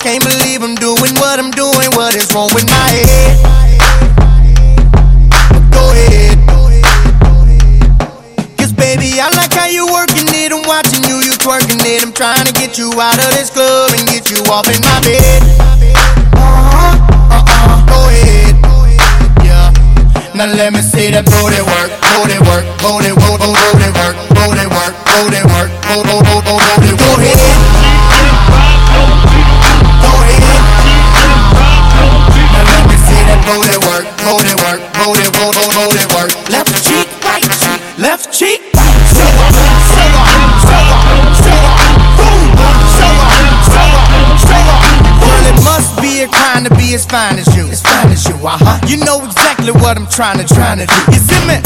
Can't believe I'm doing what I'm doing. What is wrong with my head? Go ahead. Cause baby, I like how you're working it. I'm watching you, you twerking it. I'm trying to get you out of this club and get you off in my bed. Uh-huh, uh-uh, go ahead. Yeah. Now let me see that booty work, booty work, booty, booty, booty work. Left cheek, right cheek, left cheek. Boom. Well, it must be a to be as fine as you, as fine as you, uh huh. You know exactly what I'm trying to, trying to do. You see me?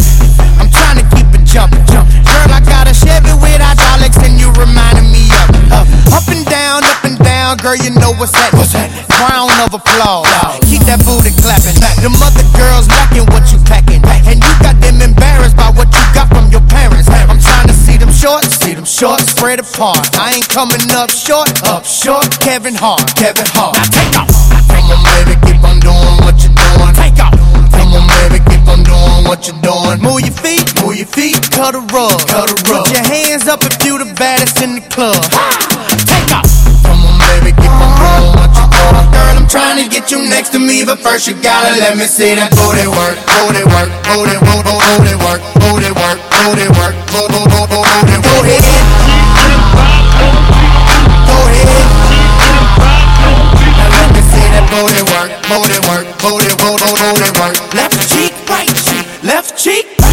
I'm trying to keep it jumping, jumping. Girl, I got a Chevy with hydraulics, and you reminding me of it. Up and down, up and down, girl, you know what's that? What's that? Round of applause. Keep that booty clapping. Them other girls lacking what you packing, spread apart. I ain't coming up short, up short. Kevin Hart, Kevin Hart. Now take off. Come on, baby, keep on doing what you're doing. Take off. Come on, baby, keep on doing what you're doing. Move your feet, move your feet, cut a rug, cut a rug. Put your hands up if you the baddest in the club. Take off. Come on, baby, keep on uh-huh. doing what you're doing. Girl, I'm trying to get you next to me, but first you gotta let me see that booty work, booty work, booty work, left cheek.